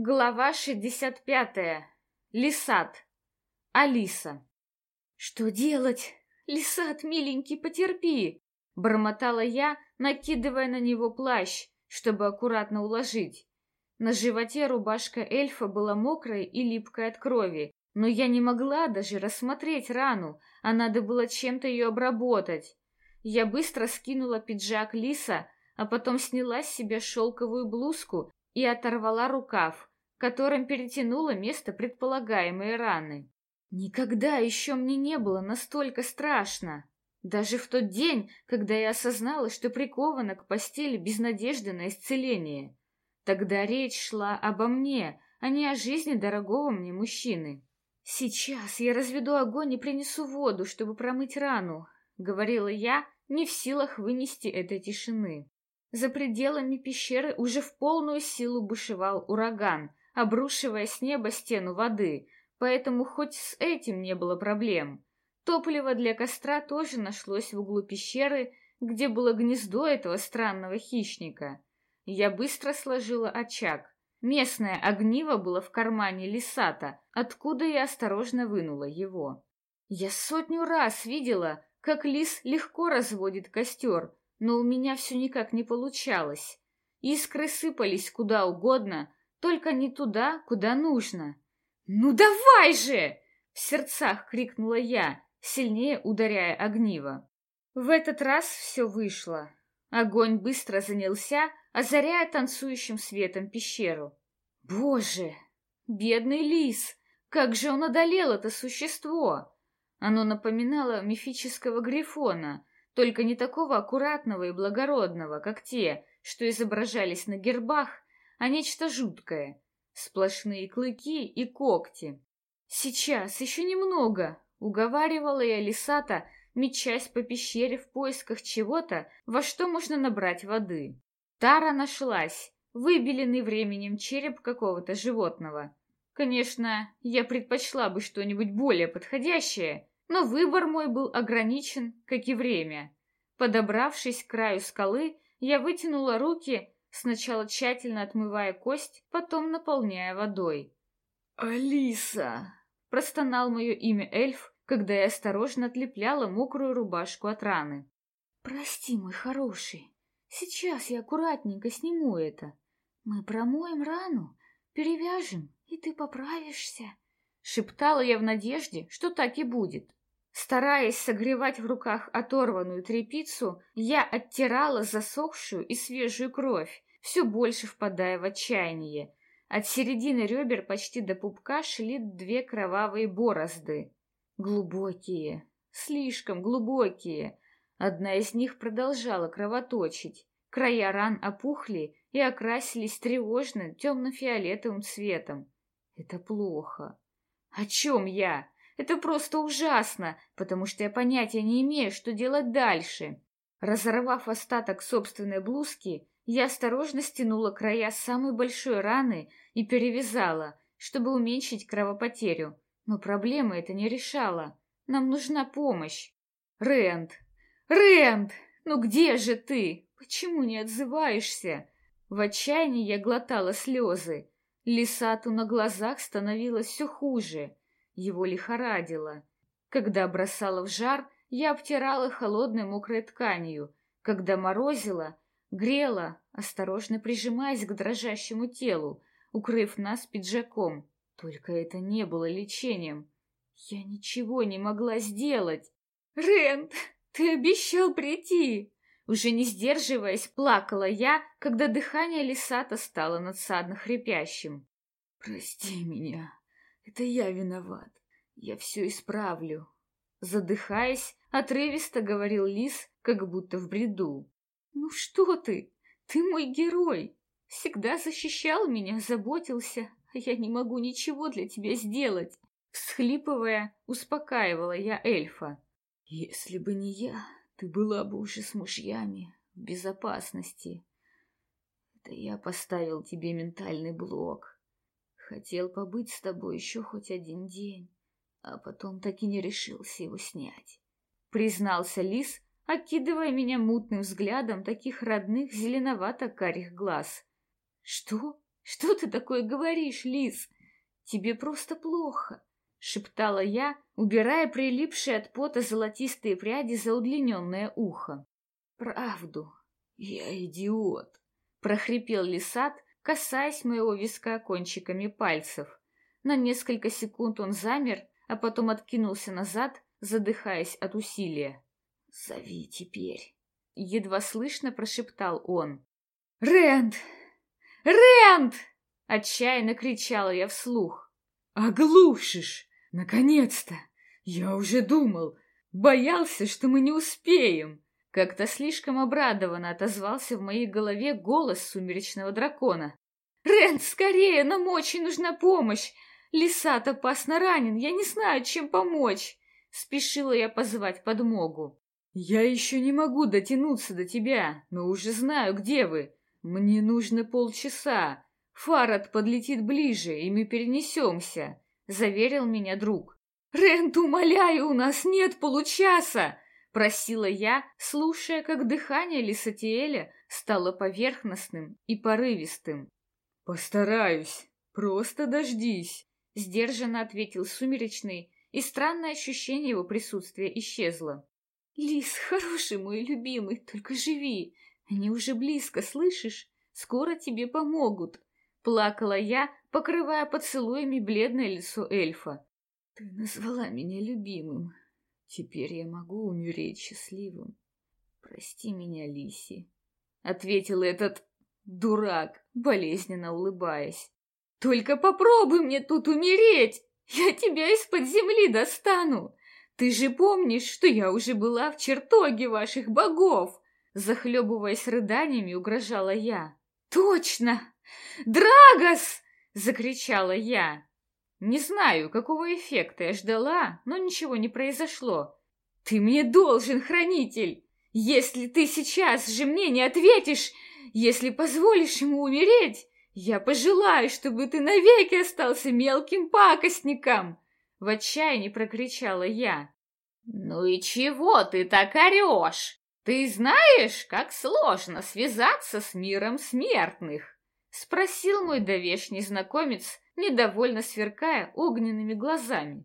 Глава 65. Лисат. Алиса. «Что делать? Лисат, миленький, потерпи!» Бормотала я, накидывая на него плащ, чтобы аккуратно уложить. На животе рубашка эльфа была мокрая и липкой от крови, но я не могла даже рассмотреть рану, а надо было чем-то ее обработать. Я быстро скинула пиджак лиса, а потом сняла с себя шелковую блузку и оторвала рукав, которым перетянула место предполагаемой раны. Никогда еще мне не было настолько страшно. Даже в тот день, когда я осознала, что прикована к постели без надежды на исцеление. Тогда речь шла обо мне, а не о жизни дорогого мне мужчины. «Сейчас я разведу огонь и принесу воду, чтобы промыть рану», — говорила я, не в силах вынести этой тишины. За пределами пещеры уже в полную силу бушевал ураган, обрушивая с неба стену воды, поэтому хоть с этим не было проблем. Топливо для костра тоже нашлось в углу пещеры, где было гнездо этого странного хищника. Я быстро сложила очаг. Местное огниво было в кармане лисата, откуда я осторожно вынула его. Я сотню раз видела, как лис легко разводит костер, но у меня все никак не получалось. Искры сыпались куда угодно, только не туда, куда нужно. «Ну давай же!» — в сердцах крикнула я, сильнее ударяя огниво. В этот раз все вышло. Огонь быстро занялся, озаряя танцующим светом пещеру. Боже! Бедный лис! Как же он одолел это существо! Оно напоминало мифического грифона, только не такого аккуратного и благородного, как те, что изображались на гербах а нечто жуткое. Сплошные клыки и когти. «Сейчас, еще немного!» — уговаривала я Лисата, мечась по пещере в поисках чего-то, во что можно набрать воды. Тара нашлась, выбеленный временем череп какого-то животного. Конечно, я предпочла бы что-нибудь более подходящее, но выбор мой был ограничен, как и время. Подобравшись к краю скалы, я вытянула руки сначала тщательно отмывая кость, потом наполняя водой. «Алиса!» — простонал мое имя эльф, когда я осторожно отлепляла мокрую рубашку от раны. «Прости, мой хороший, сейчас я аккуратненько сниму это. Мы промоем рану, перевяжем, и ты поправишься», — шептала я в надежде, что так и будет. Стараясь согревать в руках оторванную тряпицу, я оттирала засохшую и свежую кровь, все больше впадая в отчаяние. От середины ребер почти до пупка шли две кровавые борозды. Глубокие, слишком глубокие. Одна из них продолжала кровоточить. Края ран опухли и окрасились тревожно темно-фиолетовым цветом. Это плохо. О чем я? Это просто ужасно, потому что я понятия не имею, что делать дальше. Разорвав остаток собственной блузки, я осторожно стянула края самой большой раны и перевязала, чтобы уменьшить кровопотерю. Но проблема это не решала. Нам нужна помощь. Рэнд! Рэнд! Ну где же ты? Почему не отзываешься? В отчаянии я глотала слезы. Лисату на глазах становилось все хуже. Его лихорадило. Когда бросала в жар, я обтирала холодной мокрой тканью. Когда морозила, грела, осторожно прижимаясь к дрожащему телу, укрыв нас пиджаком. Только это не было лечением. Я ничего не могла сделать. «Рент, ты обещал прийти!» Уже не сдерживаясь, плакала я, когда дыхание Лисата стало надсадно хрипящим. «Прости меня», это я виноват. Я все исправлю. Задыхаясь, отрывисто говорил лис, как будто в бреду. Ну что ты? Ты мой герой. Всегда защищал меня, заботился, я не могу ничего для тебя сделать. Всхлипывая, успокаивала я эльфа. Если бы не я, ты была бы уже с мужьями в безопасности. Это я поставил тебе ментальный блок. Хотел побыть с тобой еще хоть один день, а потом так и не решился его снять. Признался лис, окидывая меня мутным взглядом таких родных зеленовато-карих глаз. Что? Что ты такое говоришь, Лис? Тебе просто плохо, шептала я, убирая прилипшие от пота золотистые пряди за удлиненное ухо. Правду. Я идиот, прохрипел Лисат, касаясь моего виска кончиками пальцев. На несколько секунд он замер, а потом откинулся назад, задыхаясь от усилия. «Зови теперь!» — едва слышно прошептал он. «Рэнд! Рэнд!» — отчаянно кричала я вслух. «Оглушишь! Наконец-то! Я уже думал, боялся, что мы не успеем!» Как-то слишком обрадованно отозвался в моей голове голос сумеречного дракона. «Рэнд, скорее! Нам очень нужна помощь! Лисат опасно ранен, я не знаю, чем помочь!» Спешила я позвать подмогу. «Я еще не могу дотянуться до тебя, но уже знаю, где вы. Мне нужно полчаса. Фарад подлетит ближе, и мы перенесемся», — заверил меня друг. «Рент, умоляю, у нас нет получаса!» — просила я, слушая, как дыхание Лисатиэля стало поверхностным и порывистым. «Постараюсь. Просто дождись», — сдержанно ответил Сумеречный, и странное ощущение его присутствия исчезло. «Лис, хороший мой любимый, только живи! Они уже близко, слышишь? Скоро тебе помогут!» Плакала я, покрывая поцелуями бледное лицо эльфа. «Ты назвала меня любимым. Теперь я могу умереть счастливым. Прости меня, Лиси», — ответил этот дурак, болезненно улыбаясь. «Только попробуй мне тут умереть!» Я тебя из-под земли достану! Ты же помнишь, что я уже была в чертоге ваших богов!» Захлебываясь рыданиями, угрожала я. «Точно! Драгос!» — закричала я. Не знаю, какого эффекта я ждала, но ничего не произошло. «Ты мне должен, хранитель! Если ты сейчас же мне не ответишь, если позволишь ему умереть, я пожелаю, чтобы ты навеки остался мелким пакостником!» В отчаянии прокричала я. «Ну и чего ты так орешь? Ты знаешь, как сложно связаться с миром смертных?» Спросил мой довешний знакомец, недовольно сверкая огненными глазами.